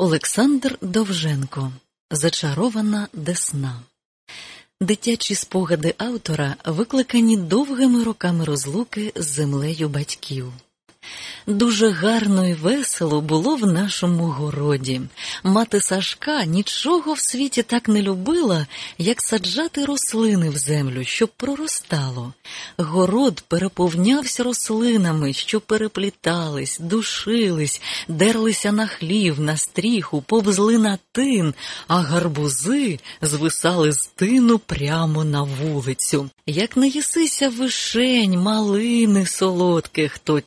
Олександр Довженко Зачарована Десна. Дитячі спогади автора викликані довгими роками розлуки з землею батьків. Дуже гарно і весело було в нашому городі. Мати Сашка нічого в світі так не любила, як саджати рослини в землю, щоб проростало. Город переповнявся рослинами, що переплітались, душились, дерлися на хлів, на стріху, повзли на тин, а гарбузи звисали з тину прямо на вулицю. Як не їсися вишень, малини солодких, то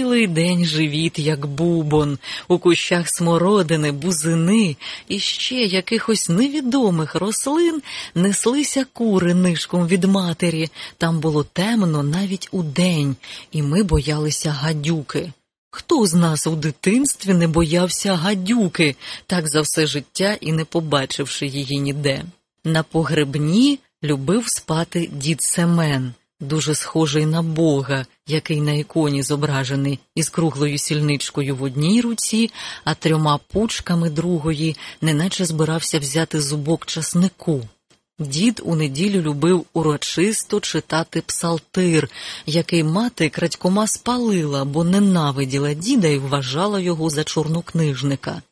цілий день живіт, як бубон, у кущах смородини, бузини і ще якихось невідомих рослин неслися кури нишком від матері. Там було темно навіть у день, і ми боялися гадюки. Хто з нас у дитинстві не боявся гадюки, так за все життя і не побачивши її ніде? На погребні любив спати дід Семен, дуже схожий на Бога, який на іконі зображений із круглою сільничкою в одній руці, а трьома пучками другої, неначе збирався взяти зубок часнику. Дід у неділю любив урочисто читати псалтир, який мати крадькома спалила, бо ненавиділа діда і вважала його за чорнокнижника.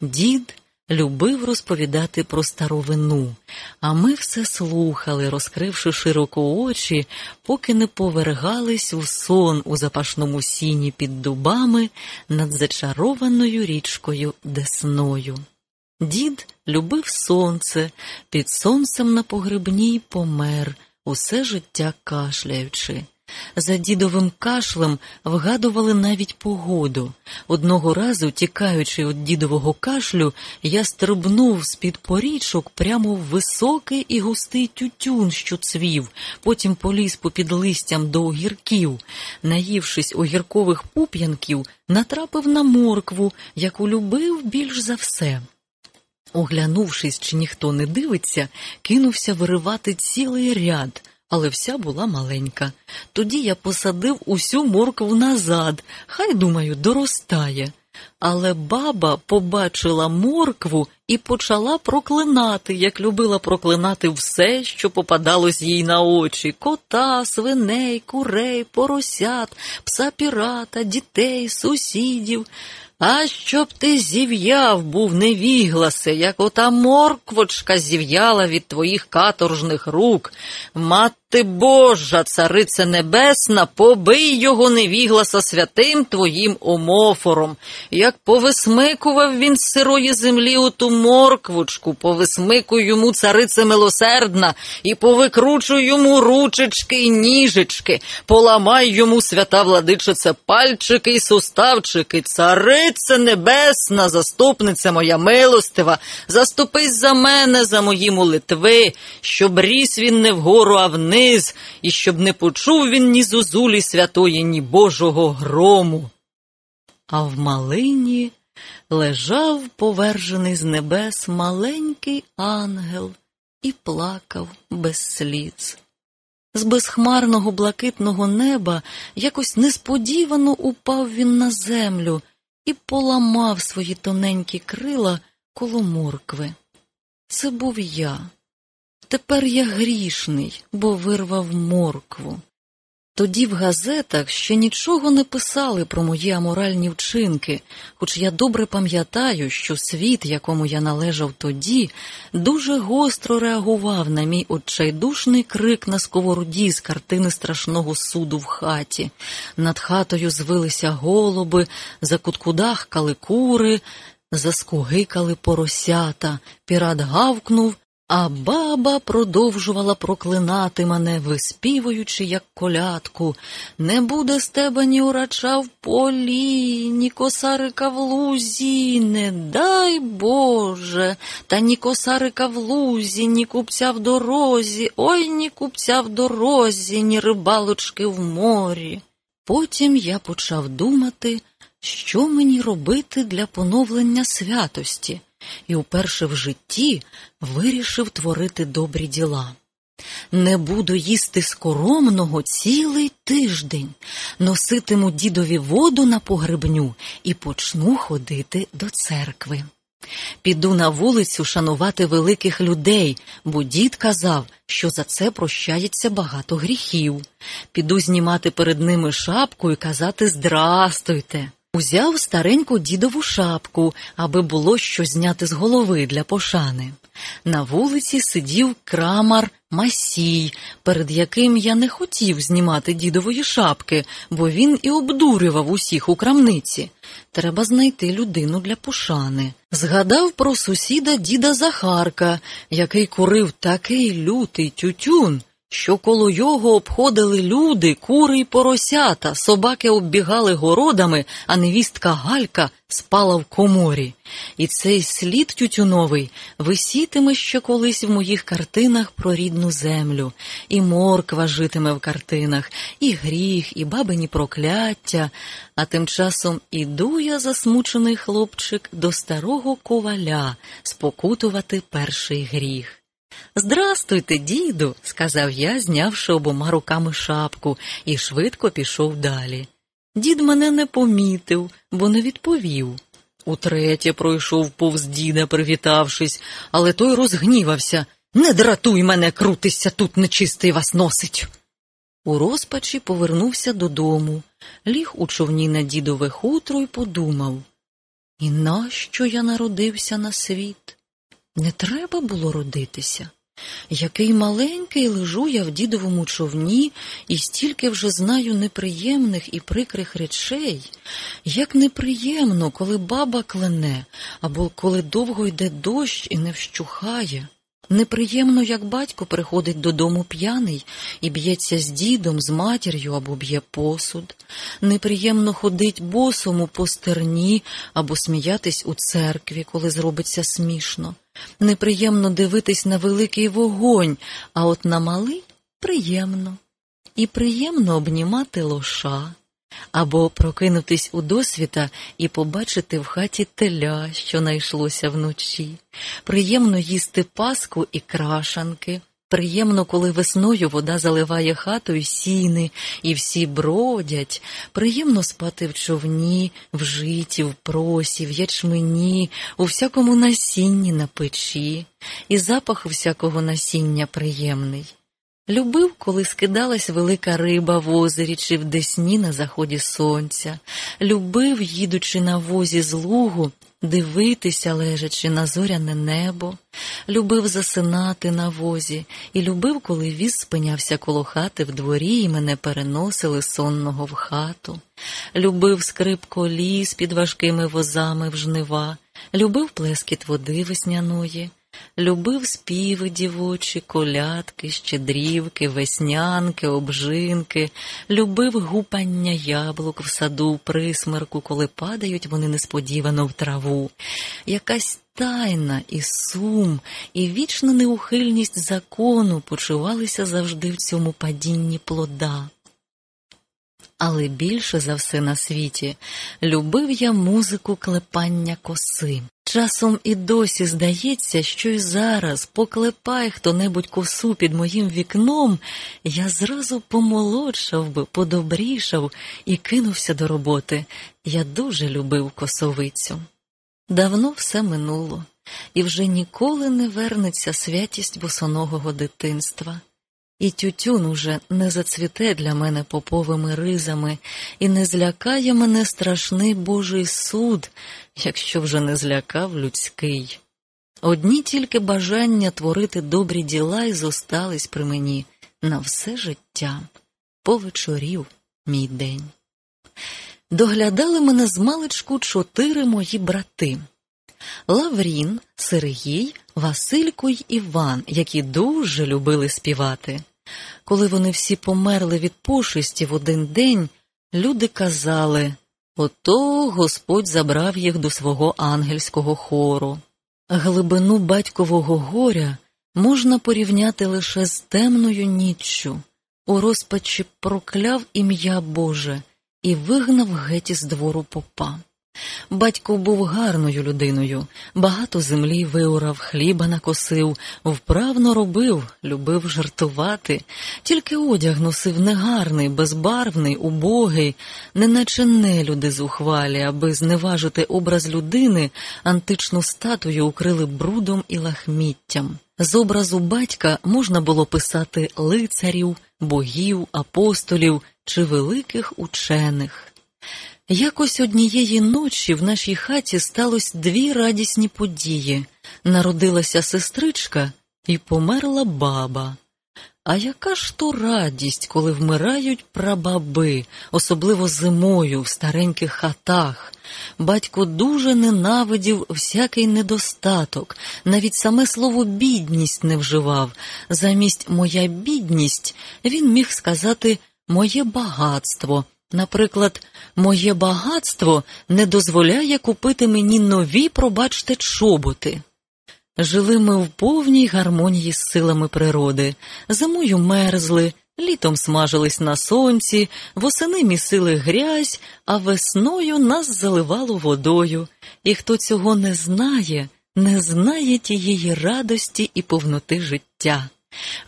Дід любив розповідати про старовину, а ми все слухали, розкривши широко очі, поки не повергались у сон у запашному сіні під дубами над зачарованою річкою Десною. Дід любив сонце, під сонцем на погребній помер, усе життя кашляючи. За дідовим кашлем вгадували навіть погоду. Одного разу, тікаючи від дідового кашлю, я стрибнув з-під порічок прямо в високий і густий тютюн, що цвів, потім поліз попід листям до огірків. Наївшись огіркових пуп'янків, натрапив на моркву, яку любив більш за все. Оглянувшись, чи ніхто не дивиться, кинувся виривати цілий ряд, але вся була маленька. Тоді я посадив усю моркву назад, хай, думаю, доростає. Але баба побачила моркву і почала проклинати, як любила проклинати все, що попадалось їй на очі кота, свиней, курей, поросят, пса пірата, дітей, сусідів. А щоб ти зів'яв, був невігласе, як ота морквочка зів'яла від твоїх каторжних рук. Мати Божа, царице небесна, побий його невігласа святим твоїм омофором. Як повисмикував він з сирої землі оту морквочку, повисмикуй йому, царице милосердна, і повикручуй йому ручечки й ніжечки, поламай йому, свята владичице, пальчики й суставчики, царице небесна, заступниця моя милостива, заступись за мене, за мої молитви, щоб ріс він не вгору, а вниз вниз, і щоб не почув він ні зозулі святої, ні Божого грому. А в малині лежав повержений з небес маленький ангел і плакав без сліз. З безхмарного блакитного неба якось несподівано упав він на землю і поламав свої тоненькі крила коло моркви. Це був я. Тепер я грішний, бо вирвав моркву. Тоді в газетах ще нічого не писали про мої аморальні вчинки, хоч я добре пам'ятаю, що світ, якому я належав тоді, дуже гостро реагував на мій отчайдушний крик на сковороді з картини страшного суду в хаті. Над хатою звилися голуби, за куткудахкали кури, заскугикали поросята, пірат гавкнув. А баба продовжувала проклинати мене, виспівуючи, як колядку. Не буде з тебе ні урача в полі, ні косарика в лузі, не дай Боже, та ні косарика в лузі, ні купця в дорозі, ой ні купця в дорозі, ні рибалочки в морі. Потім я почав думати, що мені робити для поновлення святості і уперше в житті вирішив творити добрі діла. Не буду їсти скоромного цілий тиждень, носитиму дідові воду на погребню і почну ходити до церкви. Піду на вулицю шанувати великих людей, бо дід казав, що за це прощається багато гріхів. Піду знімати перед ними шапку і казати Здрастуйте. Узяв стареньку дідову шапку, аби було що зняти з голови для пошани. На вулиці сидів крамар Масій, перед яким я не хотів знімати дідової шапки, бо він і обдурював усіх у крамниці. Треба знайти людину для пошани. Згадав про сусіда діда Захарка, який курив такий лютий тютюн, що коло його обходили люди, кури й поросята, собаки оббігали городами, а невістка Галька спала в коморі. І цей слід тютюновий висітиме ще колись в моїх картинах про рідну землю, і морква житиме в картинах, і гріх, і бабині прокляття. А тим часом іду я, засмучений хлопчик, до старого коваля спокутувати перший гріх. Здрастуйте, діду, сказав я, знявши обома руками шапку, і швидко пішов далі. Дід мене не помітив, бо не відповів. Утретє пройшов повз діда, привітавшись, але той розгнівався. Не дратуй мене, крутися, тут нечистий вас носить. У розпачі повернувся додому, ліг у човні на дідове хутро і подумав І нащо я народився на світ? Не треба було родитися. Який маленький лежу я в дідовому човні і стільки вже знаю неприємних і прикрих речей, як неприємно, коли баба клене, або коли довго йде дощ і не вщухає. Неприємно, як батько приходить додому п'яний і б'ється з дідом, з матір'ю або б'є посуд. Неприємно ходить босому по стерні або сміятись у церкві, коли зробиться смішно. Неприємно дивитись на великий вогонь, а от на малий приємно. І приємно обнімати лоша або прокинутись у досвіта і побачити в хаті теля, що найшлося вночі. Приємно їсти паску і крашанки. Приємно, коли весною вода заливає хату і сіни, і всі бродять. Приємно спати в човні, в житі, в просі, в ячмені, у всякому насінні на печі, і запах всякого насіння приємний. Любив, коли скидалась велика риба в озері чи в десні на заході сонця, любив, їдучи на возі з лугу, дивитися, лежачи на зоряне небо, любив засинати на возі і любив, коли віз спинявся коло хати в дворі і мене переносили сонного в хату, любив скрип коліс під важкими возами в жнива, любив плескіт води весняної. Любив співи дівочі, колядки, щедрівки, веснянки, обжинки, любив гупання яблук в саду, присмерку, коли падають вони несподівано в траву. Якась тайна і сум, і вічна неухильність закону почувалися завжди в цьому падінні плода. Але більше за все на світі любив я музику клепання коси. Часом і досі здається, що й зараз поклепай хто небудь косу під моїм вікном, я зразу помолодшав би, подобрішав і кинувся до роботи. Я дуже любив косовицю. Давно все минуло, і вже ніколи не вернеться святість босоногого дитинства. І тютюн уже не зацвіте для мене поповими ризами, і не злякає мене страшний Божий суд, якщо вже не злякав людський. Одні тільки бажання творити добрі діла й зостались при мені на все життя, повечорів мій день. Доглядали мене з маличку чотири мої брати Лаврін, Сергій, Василько й Іван, які дуже любили співати. Коли вони всі померли від пошисті в один день, люди казали ото Господь забрав їх до свого ангельського хору. Глибину батькового горя можна порівняти лише з темною ніччю, у розпачі прокляв ім'я Боже і вигнав геть із двору попа. Батько був гарною людиною, багато землі виорав, хліба накосив, вправно робив, любив жартувати, тільки одяг носив негарний, безбарвний, убогий, неначе нелюди зухвалі, аби зневажити образ людини, античну статую укрили брудом і лахміттям. З образу батька можна було писати лицарів, богів, апостолів чи великих учених. Якось однієї ночі в нашій хаті сталося дві радісні події народилася сестричка і померла баба. А яка ж то радість, коли вмирають прабаби, особливо зимою в стареньких хатах. Батько дуже ненавидів всякий недостаток, навіть саме слово бідність не вживав. Замість моя бідність він міг сказати моє багатство. Наприклад, моє багатство не дозволяє купити мені нові, пробачте, чоботи. Жили ми в повній гармонії з силами природи, зимою мерзли, літом смажились на сонці, восени місили грязь, а весною нас заливало водою. І хто цього не знає, не знає тієї радості і повноти життя.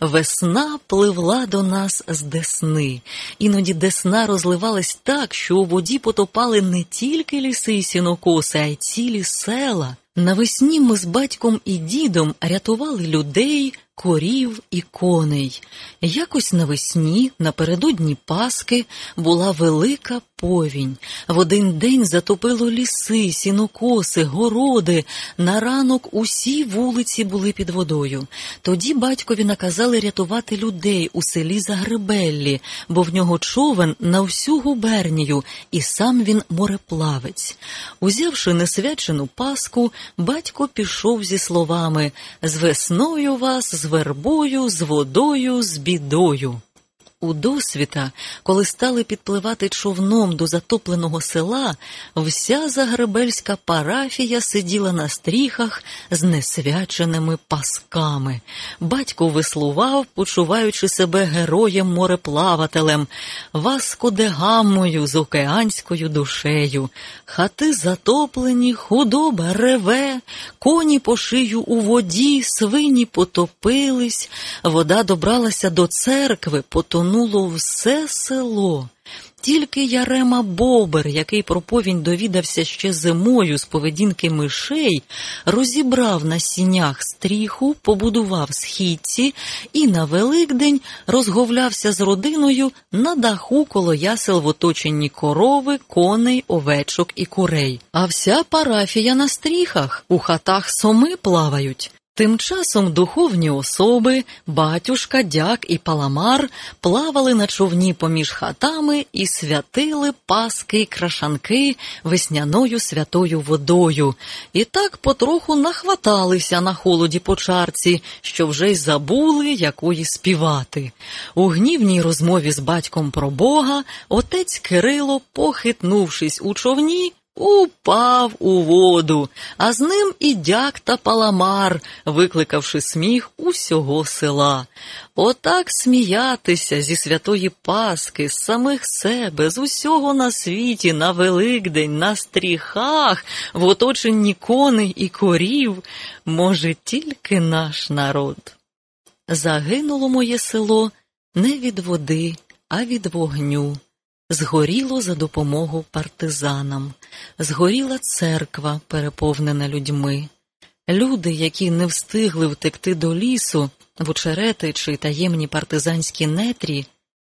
Весна пливла до нас з десни, іноді десна розливалась так, що у воді потопали не тільки ліси й сінокоси, а й цілі села. Навесні ми з батьком і дідом рятували людей, корів і коней. Якось навесні, напередодні Паски, була велика повінь. В один день затопило ліси, сінокоси, городи. На ранок усі вулиці були під водою. Тоді батькові наказали рятувати людей у селі Загребеллі, бо в нього човен на всю губернію, і сам він мореплавець. Узявши несвячену Паску, батько пішов зі словами З весною вас, з вербою, з водою, з бідою. У досвіта, коли стали підпливати човном до затопленого села, вся загребельська парафія сиділа на стріхах з несвяченими пасками. Батько веслував, почуваючи себе героєм мореплавателем, васкодегамою з океанською душею. Хати затоплені, худоба реве, коні по шию у воді, свині потопились, вода добралася до церкви, потонула загинуло все село. Тільки Ярема Бобер, який про повінь довідався ще зимою з поведінки мишей, розібрав на сінях стріху, побудував східці і на Великдень розговлявся з родиною на даху коло ясел в оточенні корови, коней, овечок і курей. А вся парафія на стріхах у хатах соми плавають. Тим часом духовні особи, батюшка, дяк і паламар плавали на човні поміж хатами і святили паски й крашанки весняною святою водою, і так потроху нахваталися на холоді по чарці, що вже й забули, якої співати. У гнівній розмові з батьком про Бога отець Кирило, похитнувшись у човні, Упав у воду, а з ним і дяк та паламар, викликавши сміх усього села. Отак сміятися зі святої Паски, з самих себе, з усього на світі, на Великдень, на стріхах, в оточенні коней і корів, може тільки наш народ. Загинуло моє село не від води, а від вогню. Згоріло за допомогу партизанам, згоріла церква, переповнена людьми. Люди, які не встигли втекти до лісу, в очерети чи таємні партизанські нетрі,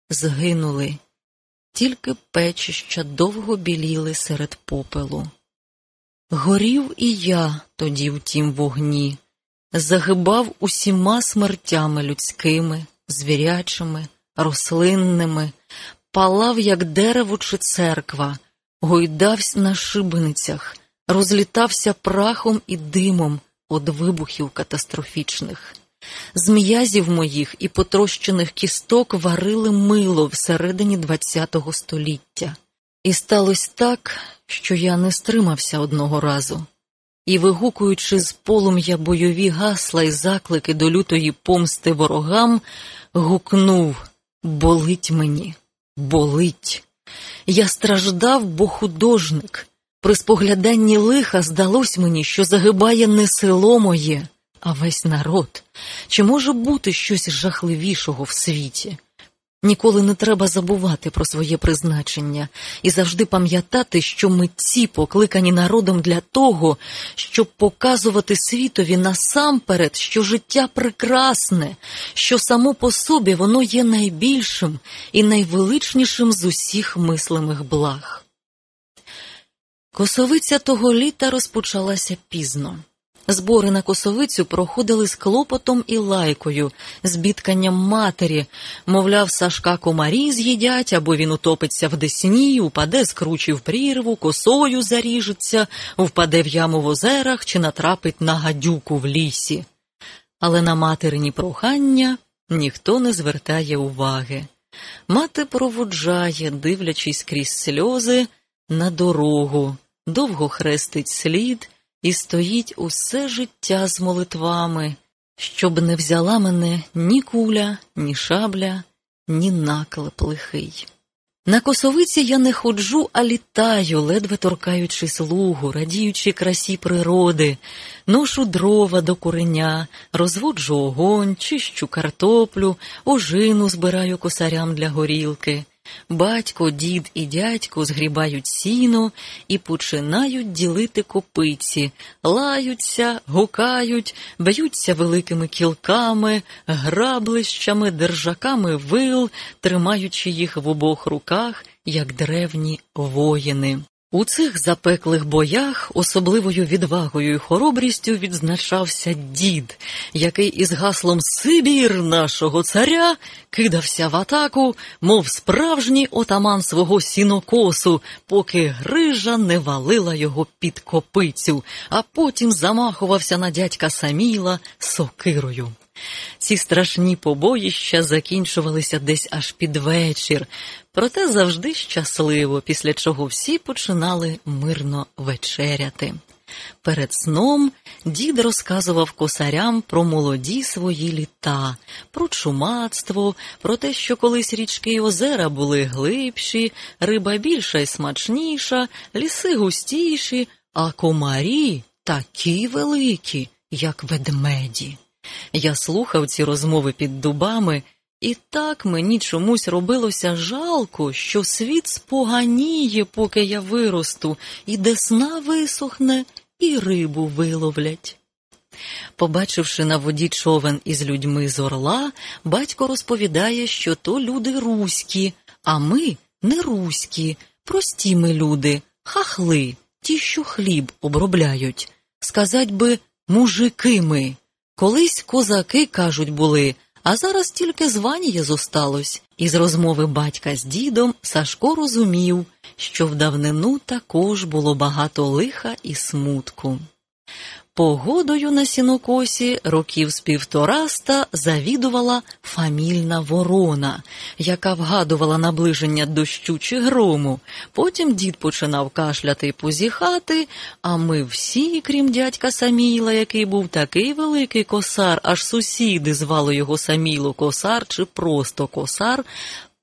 згинули, тільки печища довго біліли серед попелу. Горів і я тоді в тім вогні, загибав усіма смертями людськими, звірячими, рослинними, палав, як дерево чи церква, гойдався на шибеницях, розлітався прахом і димом від вибухів катастрофічних. З м'язів моїх і потрощених кісток варили мило всередині ХХ століття. І сталося так, що я не стримався одного разу, і, вигукуючи з полум'я бойові гасла й заклики до лютої помсти ворогам, гукнув Болить мені болить. Я страждав, бо художник, При спогляданні лиха здалось мені, що загибає не село моє, а весь народ. Чи може бути щось жахливішого в світі? Ніколи не треба забувати про своє призначення і завжди пам'ятати, що митці покликані народом для того, щоб показувати світові насамперед, що життя прекрасне, що само по собі воно є найбільшим і найвеличнішим з усіх мислимих благ. Косовиця того літа розпочалася пізно. Збори на косовицю проходили з клопотом і лайкою, з бідканням матері, мовляв, Сашка комарі з'їдять, або він утопиться в десні, упаде з кручі в прірву, косою заріжеться, впаде в яму в озерах чи натрапить на гадюку в лісі. Але на материні прохання ніхто не звертає уваги. Мати проводжає, дивлячись крізь сльози, на дорогу, довго хрестить слід і стоїть усе життя з молитвами, щоб не взяла мене ні куля, ні шабля, ні наклеп лихий. На косовиці я не ходжу, а літаю, ледве торкаючись лугу, радіючи красі природи, ношу дрова до куреня, розводжу огонь, чищу картоплю, ожину збираю косарям для горілки. Батько, дід і дядько згрібають сіно і починають ділити копиці, лаються, гукають, б'ються великими кілками, граблищами, держаками вил, тримаючи їх в обох руках, як древні воїни. У цих запеклих боях особливою відвагою і хоробрістю відзначався дід, який із гаслом Сибір нашого царя кидався в атаку, мов справжній отаман свого сінокосу, поки грижа не валила його під копицю, а потім замахувався на дядька Саміла сокирою. Ці страшні побоїща закінчувалися десь аж під вечір, проте завжди щасливо, після чого всі починали мирно вечеряти. Перед сном дід розказував косарям про молоді свої літа, про чумацтво, про те, що колись річки й озера були глибші, риба більша і смачніша, ліси густіші, а комарі такі великі, як ведмеді. Я слухав ці розмови під дубами, і так мені чомусь робилося жалко, що світ споганіє, поки я виросту, і десна висохне, і рибу виловлять. Побачивши на воді човен із людьми з орла, батько розповідає, що то люди руські, а ми не руські, прості ми люди, хахли, ті, що хліб обробляють. Сказать би, мужики ми. Колись козаки, кажуть, були, а зараз тільки звання зосталось. Із розмови батька з дідом Сашко розумів, що в давнину також було багато лиха і смутку. Погодою на сінокосі років з півтораста завідувала фамільна ворона, яка вгадувала наближення дощу чи грому. Потім дід починав кашляти й позіхати, а ми всі, крім дядька Саміла, який був такий великий косар, аж сусіди звали його Саміло косар чи просто косар,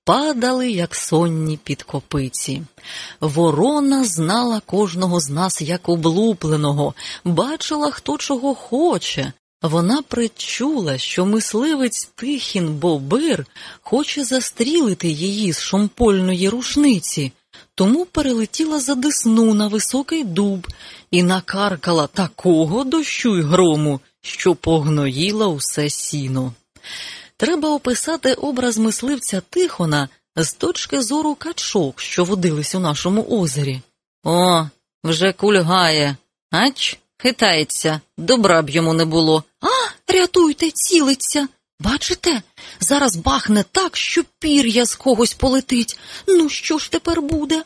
падали, як сонні під копиці. Ворона знала кожного з нас як облупленого, бачила, хто чого хоче. Вона причула, що мисливець Тихін Бобир хоче застрілити її з шомпольної рушниці, тому перелетіла за десну на високий дуб і накаркала такого дощу й грому, що погноїла усе сіно. Треба описати образ мисливця Тихона з точки зору качок, що водились у нашому озері. О, вже кульгає. Ач, хитається, добра б йому не було. А, рятуйте, цілиться. Бачите, зараз бахне так, що пір'я з когось полетить. Ну, що ж тепер буде?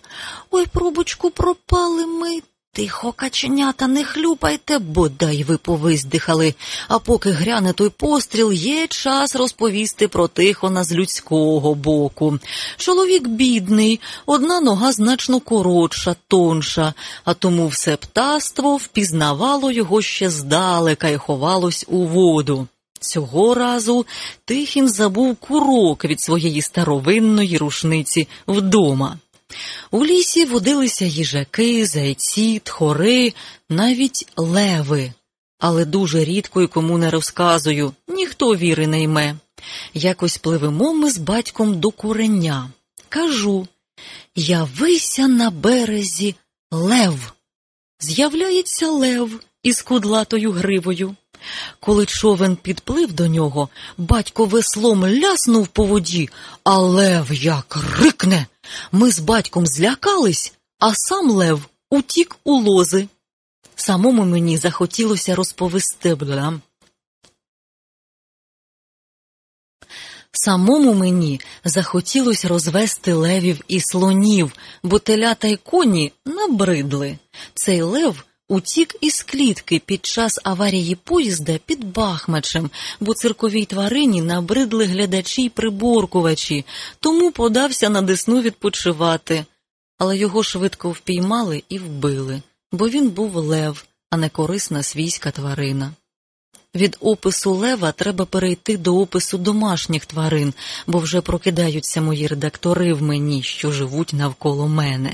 Ой, пробочку, пропали ми. Тихо, каченята, не хлюпайте, бодай ви повиздихали. А поки гряне той постріл, є час розповісти про тихона з людського боку. Чоловік бідний, одна нога значно коротша, тонша, а тому все птаство впізнавало його ще здалека і ховалось у воду. Цього разу Тихін забув курок від своєї старовинної рушниці вдома. У лісі водилися їжаки, зайці, тхори, навіть леви. Але дуже рідко і кому не розказую, ніхто віри не йме. Якось пливемо ми з батьком до куреня. Кажу Явися на березі лев. З'являється лев із кудлатою гривою. Коли човен підплив до нього, батько веслом ляснув по воді, а лев як рикне. Ми з батьком злякались, а сам лев утік у лози. Самому мені захотілося розповісти блям. Самому мені захотілося розвести левів і слонів, бо телята й коні набридли. Цей лев утік із клітки під час аварії поїзда під Бахмачем, бо цирковій тварині набридли глядачі й приборкувачі, тому подався на десну відпочивати. Але його швидко впіймали і вбили, бо він був лев, а не корисна свійська тварина. Від опису лева треба перейти до опису домашніх тварин, бо вже прокидаються мої редактори в мені, що живуть навколо мене.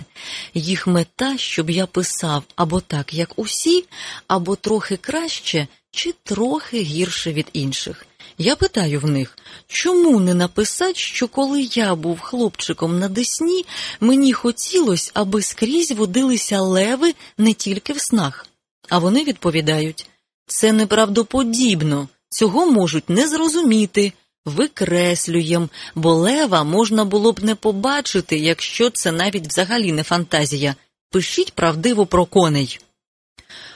Їх мета, щоб я писав або так, як усі, або трохи краще, чи трохи гірше від інших. Я питаю в них, чому не написати, що коли я був хлопчиком на десні, мені хотілося, аби скрізь водилися леви не тільки в снах. А вони відповідають. Це неправдоподібно, цього можуть не зрозуміти. Викреслюєм, бо лева можна було б не побачити, якщо це навіть взагалі не фантазія. Пишіть правдиво про коней.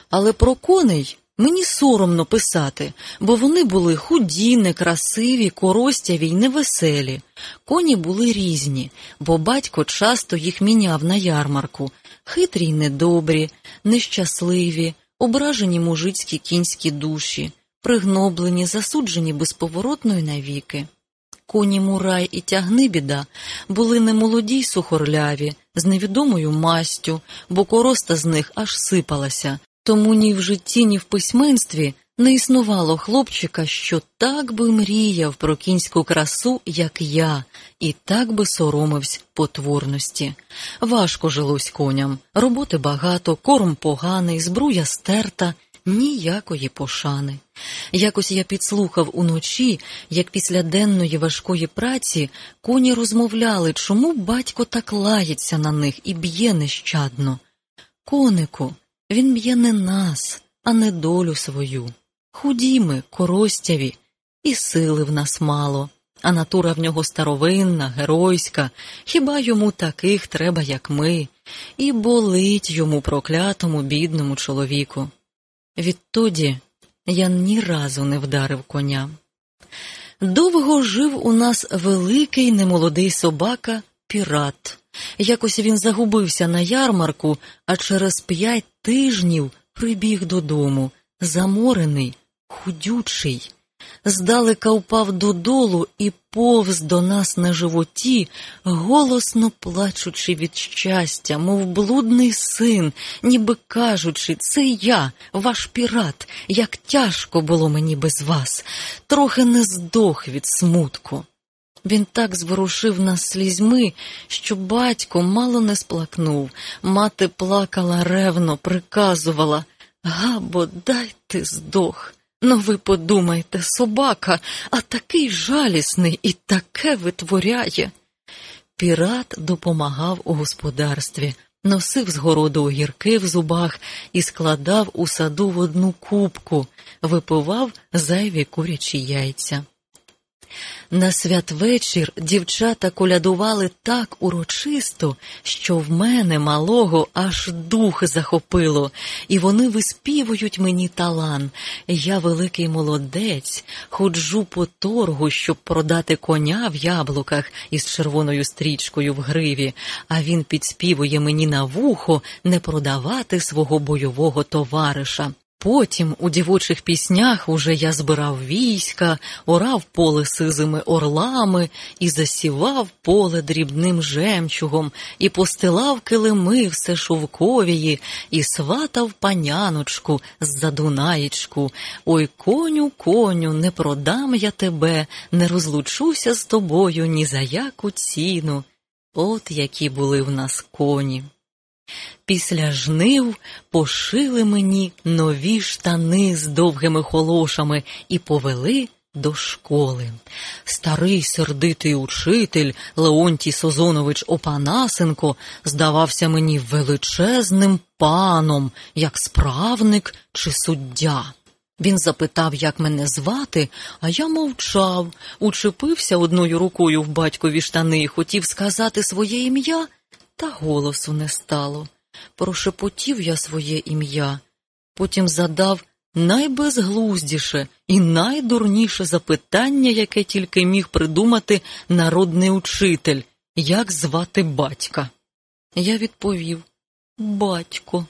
Але про коней мені соромно писати, бо вони були худі, некрасиві, коростяві й невеселі. Коні були різні, бо батько часто їх міняв на ярмарку, хитрі й недобрі, нещасливі ображені мужицькі кінські душі, пригноблені, засуджені безповоротно й навіки. Коні Мурай і тягнибіда були немолоді й сухорляві, з невідомою мастю, бо короста з них аж сипалася, тому ні в житті, ні в письменстві не існувало хлопчика, що так би мріяв про кінську красу, як я, і так би соромився потворності. Важко жилось коням, роботи багато, корм поганий, збруя стерта, ніякої пошани. Якось я підслухав уночі, як після денної важкої праці коні розмовляли, чому батько так лається на них і б'є нещадно. Конику, він б'є не нас, а не долю свою. Худі ми, коростяві, і сили в нас мало, а натура в нього старовинна, геройська, хіба йому таких треба, як ми, і болить йому проклятому, бідному чоловіку. Відтоді я ні разу не вдарив коня. Довго жив у нас великий немолодий собака пірат. Якось він загубився на ярмарку, а через п'ять тижнів прибіг додому, заморений, худючий, здалека впав додолу і повз до нас на животі, голосно плачучи від щастя, мов блудний син, ніби кажучи, це я, ваш пірат, як тяжко було мені без вас, трохи не здох від смутку. Він так зворушив нас слізьми, що батько мало не сплакнув, мати плакала ревно, приказувала Габо, дайте здох. Ну, ви подумайте, собака, а такий жалісний і таке витворяє. Пірат допомагав у господарстві, носив з городу огірки в зубах і складав у саду в одну кубку, випивав зайві курячі яйця. На святвечір дівчата колядували так урочисто, що в мене малого аж дух захопило, і вони виспівують мені талан. Я великий молодець, ходжу по торгу, щоб продати коня в яблуках із червоною стрічкою в гриві, а він підспівує мені на вухо не продавати свого бойового товариша. Потім у дівочих піснях уже я збирав війська, орав поле сизими орлами і засівав поле дрібним жемчугом, і постилав килими все шовковії, і сватав паняночку з за Дунаєчку. Ой, коню, коню, не продам я тебе, не розлучуся з тобою ні за яку ціну. От які були в нас коні. Після жнив пошили мені нові штани з довгими холошами і повели до школи. Старий сердитий учитель Леонтій Созонович Опанасенко здавався мені величезним паном, як справник чи суддя. Він запитав, як мене звати, а я мовчав, учепився одною рукою в батькові штани хотів сказати своє ім'я, та голосу не стало. Прошепотів я своє ім'я, потім задав найбезглуздіше і найдурніше запитання, яке тільки міг придумати народний учитель, як звати батька. Я відповів Батько.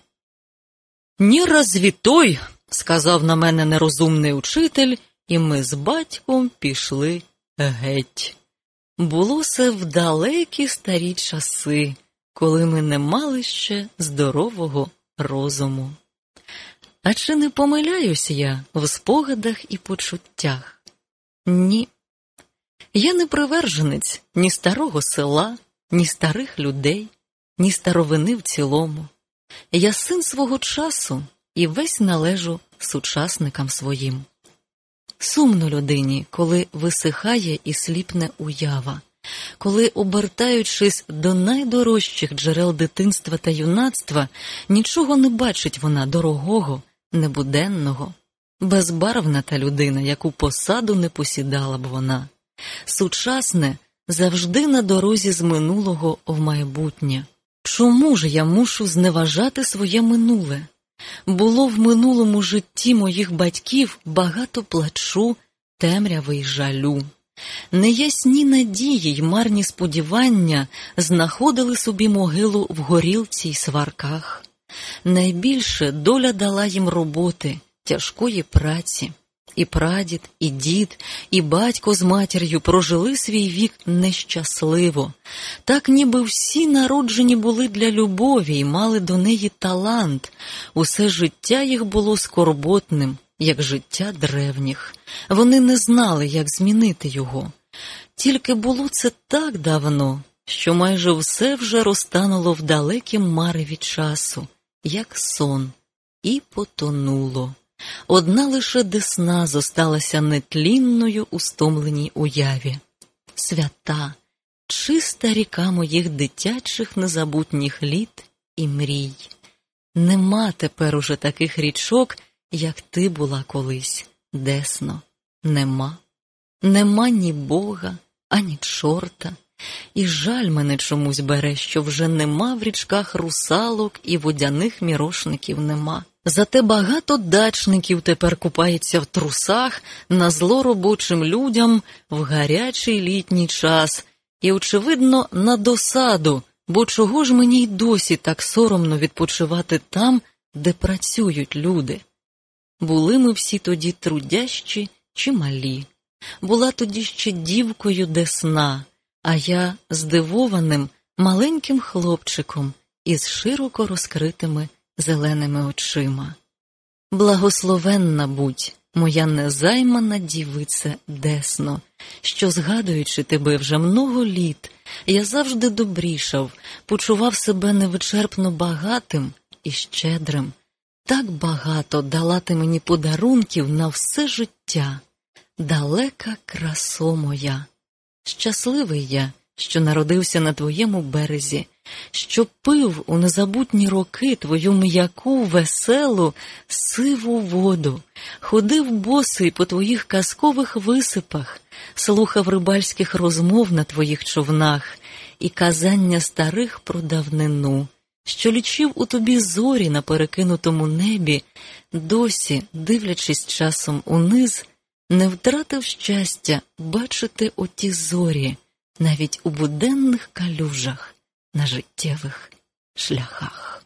Ні розвітой, сказав на мене нерозумний учитель, і ми з батьком пішли геть. Було це в далекі старі часи, коли ми не мали ще здорового розуму. А чи не помиляюсь я в спогадах і почуттях? Ні. Я не приверженець ні старого села, ні старих людей, ні старовини в цілому. Я син свого часу і весь належу сучасникам своїм. Сумно людині, коли висихає і сліпне уява, коли, обертаючись до найдорожчих джерел дитинства та юнацтва, нічого не бачить вона дорогого, небуденного, безбарвна та людина, яку посаду не посідала б вона, сучасне завжди на дорозі з минулого в майбутнє. Чому ж я мушу зневажати своє минуле? Було в минулому житті моїх батьків багато плачу, темряви й жалю. Неясні надії й марні сподівання знаходили собі могилу в горілці й сварках. Найбільше доля дала їм роботи, тяжкої праці. І прадід, і дід, і батько з матір'ю прожили свій вік нещасливо, так ніби всі народжені були для любові і мали до неї талант, усе життя їх було скорботним, як життя древніх. Вони не знали, як змінити його. Тільки було це так давно, що майже все вже розтануло в далекім мареві часу, як сон, і потонуло. Одна лише десна зосталася нетлінною у стомленій уяві. Свята, чиста ріка моїх дитячих незабутніх літ і мрій. Нема тепер уже таких річок, як ти була колись, десно, нема. Нема ні Бога, ані чорта, і жаль мене чомусь бере, що вже нема в річках русалок і водяних мірошників нема. Зате багато дачників тепер купається в трусах на зло робочим людям в гарячий літній час, і, очевидно, на досаду, бо чого ж мені й досі так соромно відпочивати там, де працюють люди. Були ми всі тоді трудящі чи малі. Була тоді ще дівкою десна, а я здивованим маленьким хлопчиком із широко розкритими зеленими очима. Благословенна будь, моя незаймана дівице десно, що, згадуючи тебе вже много літ, я завжди добрішав, почував себе невичерпно багатим і щедрим. Так багато дала ти мені подарунків на все життя, далека красо моя. Щасливий я, що народився на твоєму березі, що пив у незабутні роки твою м'яку, веселу, сиву воду, ходив босий по твоїх казкових висипах, слухав рибальських розмов на твоїх човнах і казання старих про давнину, що лічив у тобі зорі на перекинутому небі, досі, дивлячись часом униз, не втратив щастя бачити оті зорі навіть у буденних калюжах на життєвих шляхах.